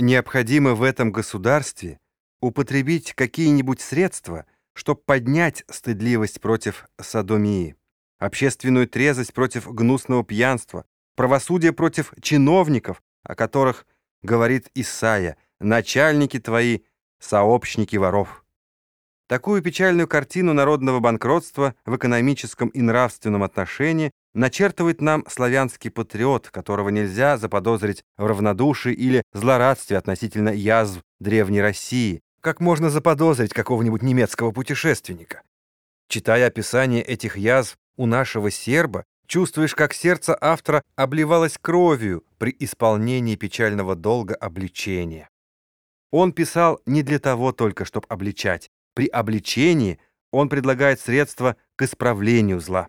Необходимо в этом государстве употребить какие-нибудь средства, чтобы поднять стыдливость против садомии, общественную трезвость против гнусного пьянства, правосудие против чиновников, о которых говорит Исаия, начальники твои, сообщники воров. Такую печальную картину народного банкротства в экономическом и нравственном отношении начертывает нам славянский патриот, которого нельзя заподозрить в равнодушии или злорадстве относительно язв Древней России, как можно заподозрить какого-нибудь немецкого путешественника. Читая описание этих язв у нашего серба, чувствуешь, как сердце автора обливалось кровью при исполнении печального долга обличения. Он писал не для того только, чтобы обличать. При обличении он предлагает средства к исправлению зла.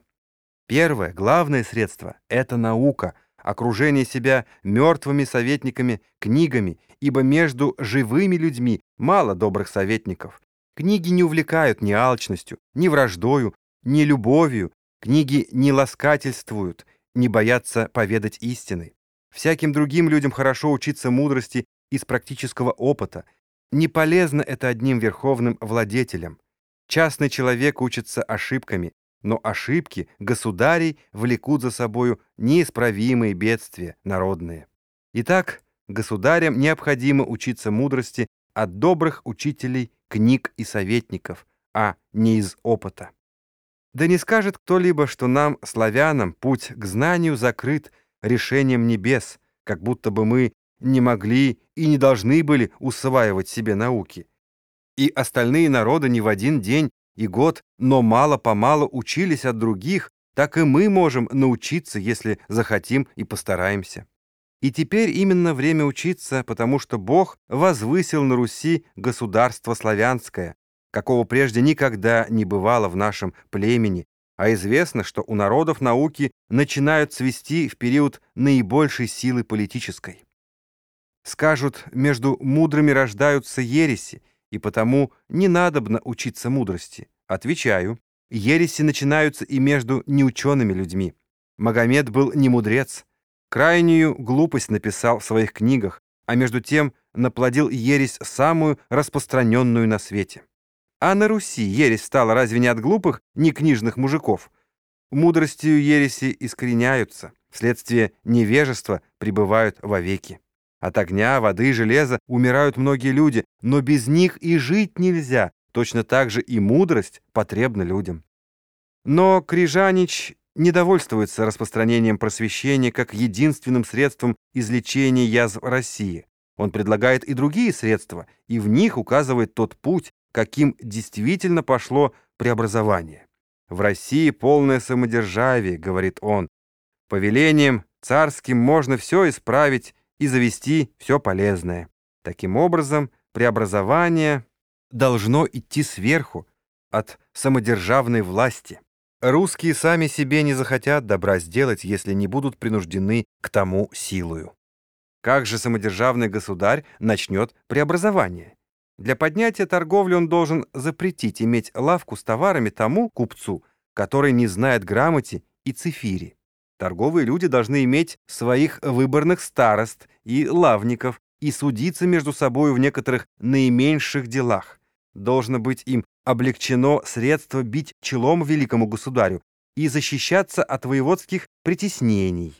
Первое, главное средство — это наука, окружение себя мертвыми советниками, книгами, ибо между живыми людьми мало добрых советников. Книги не увлекают ни алчностью, ни враждою, ни любовью, книги не ласкательствуют, не боятся поведать истины. Всяким другим людям хорошо учиться мудрости из практического опыта. Не полезно это одним верховным владетелям. Частный человек учится ошибками, но ошибки государей влекут за собою неисправимые бедствия народные. Итак, государям необходимо учиться мудрости от добрых учителей, книг и советников, а не из опыта. Да не скажет кто-либо, что нам, славянам, путь к знанию закрыт решением небес, как будто бы мы не могли и не должны были усваивать себе науки. И остальные народы не в один день и год, но мало-помалу учились от других, так и мы можем научиться, если захотим и постараемся. И теперь именно время учиться, потому что Бог возвысил на Руси государство славянское, какого прежде никогда не бывало в нашем племени, а известно, что у народов науки начинают цвести в период наибольшей силы политической. Скажут, между мудрыми рождаются ереси, и потому не надобно учиться мудрости. Отвечаю, ереси начинаются и между неучеными людьми. Магомед был не мудрец, крайнюю глупость написал в своих книгах, а между тем наплодил ересь самую распространенную на свете. А на Руси ересь стала разве не от глупых, не книжных мужиков? Мудростью ереси искореняются, вследствие невежества пребывают вовеки. От огня, воды, железа умирают многие люди, но без них и жить нельзя, точно так же и мудрость потребна людям. Но Крижанич не довольствуется распространением просвещения как единственным средством излечения язв России. Он предлагает и другие средства, и в них указывает тот путь, каким действительно пошло преобразование. «В России полное самодержавие», — говорит он. «Повелением царским можно все исправить и завести все полезное. Таким образом, преобразование должно идти сверху, от самодержавной власти. Русские сами себе не захотят добра сделать, если не будут принуждены к тому силою. Как же самодержавный государь начнет преобразование? Для поднятия торговли он должен запретить иметь лавку с товарами тому купцу, который не знает грамоте и цифири. Торговые люди должны иметь своих выборных старост и лавников и судиться между собой в некоторых наименьших делах. Должно быть им облегчено средство бить челом великому государю и защищаться от воеводских притеснений.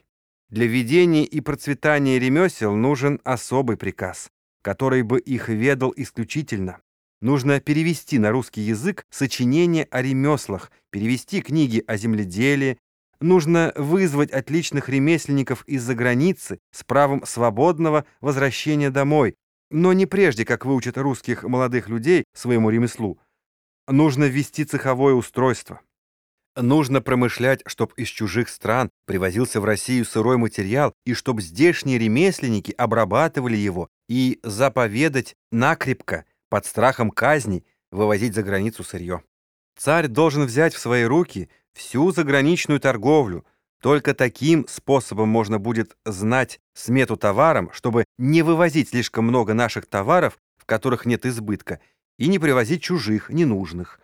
Для ведения и процветания ремесел нужен особый приказ, который бы их ведал исключительно. Нужно перевести на русский язык сочинения о ремеслах, перевести книги о земледелии, Нужно вызвать отличных ремесленников из-за границы с правом свободного возвращения домой, но не прежде, как выучат русских молодых людей своему ремеслу. Нужно ввести цеховое устройство. Нужно промышлять, чтобы из чужих стран привозился в Россию сырой материал, и чтобы здешние ремесленники обрабатывали его, и заповедать накрепко, под страхом казни, вывозить за границу сырье. Царь должен взять в свои руки всю заграничную торговлю. Только таким способом можно будет знать смету товарам, чтобы не вывозить слишком много наших товаров, в которых нет избытка, и не привозить чужих, ненужных.